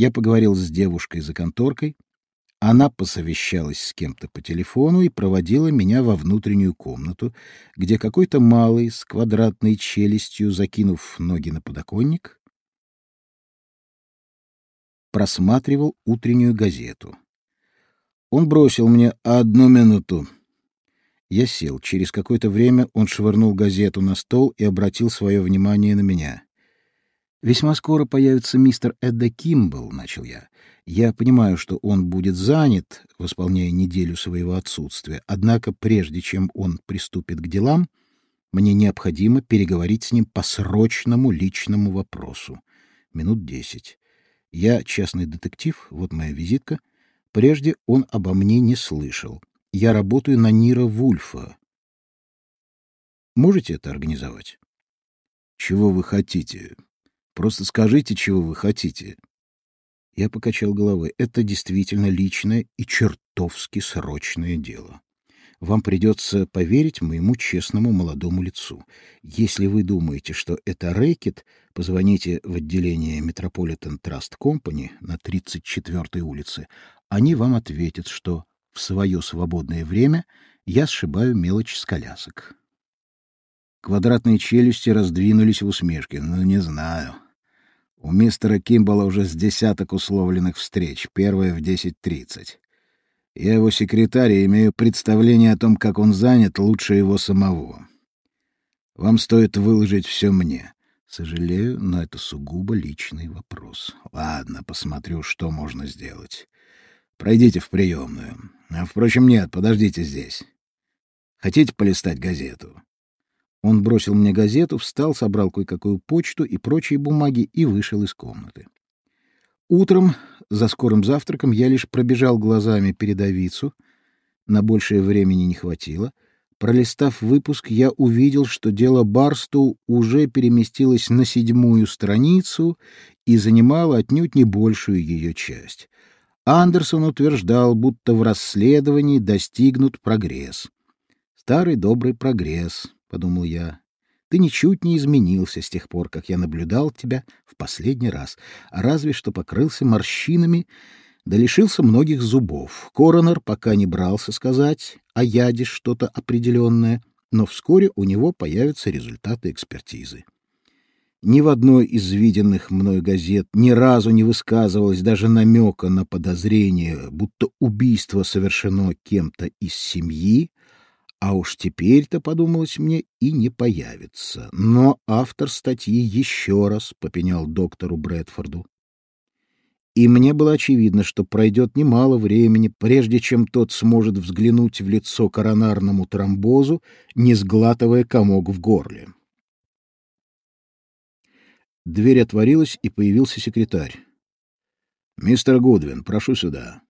Я поговорил с девушкой за конторкой. Она посовещалась с кем-то по телефону и проводила меня во внутреннюю комнату, где какой-то малый с квадратной челюстью, закинув ноги на подоконник, просматривал утреннюю газету. Он бросил мне одну минуту. Я сел. Через какое-то время он швырнул газету на стол и обратил свое внимание на меня. «Весьма скоро появится мистер Эдда Кимбл», — начал я. «Я понимаю, что он будет занят, восполняя неделю своего отсутствия, однако прежде чем он приступит к делам, мне необходимо переговорить с ним по срочному личному вопросу. Минут десять. Я частный детектив, вот моя визитка. Прежде он обо мне не слышал. Я работаю на Нира Вульфа. Можете это организовать? Чего вы хотите? Просто скажите, чего вы хотите. Я покачал головой. Это действительно личное и чертовски срочное дело. Вам придется поверить моему честному молодому лицу. Если вы думаете, что это рэкет, позвоните в отделение Metropolitan Trust Company на 34-й улице. Они вам ответят, что в свое свободное время я сшибаю мелочь с колясок. Квадратные челюсти раздвинулись в усмешке. Ну, не знаю. У мистера Кимбала уже с десяток условленных встреч, первая в 10.30. Я его секретарь и имею представление о том, как он занят, лучше его самого. Вам стоит выложить все мне. Сожалею, но это сугубо личный вопрос. Ладно, посмотрю, что можно сделать. Пройдите в приемную. А, впрочем, нет, подождите здесь. Хотите полистать газету? Он бросил мне газету, встал, собрал кое-какую почту и прочие бумаги и вышел из комнаты. Утром, за скорым завтраком, я лишь пробежал глазами передовицу. На большее времени не хватило. Пролистав выпуск, я увидел, что дело Барсту уже переместилось на седьмую страницу и занимало отнюдь не большую ее часть. Андерсон утверждал, будто в расследовании достигнут прогресс. Старый добрый прогресс, подумал я. Ты ничуть не изменился с тех пор, как я наблюдал тебя в последний раз, разве что покрылся морщинами, да лишился многих зубов. Коронер пока не брался сказать о яде что-то определенное, но вскоре у него появятся результаты экспертизы. Ни в одной из виденных мной газет ни разу не высказывалось даже намека на подозрение, будто убийство совершено кем-то из семьи, а уж теперь-то, подумалось мне, и не появится. Но автор статьи еще раз попенял доктору Брэдфорду. И мне было очевидно, что пройдет немало времени, прежде чем тот сможет взглянуть в лицо коронарному тромбозу, не сглатывая комок в горле. Дверь отворилась, и появился секретарь. — Мистер Гудвин, прошу сюда.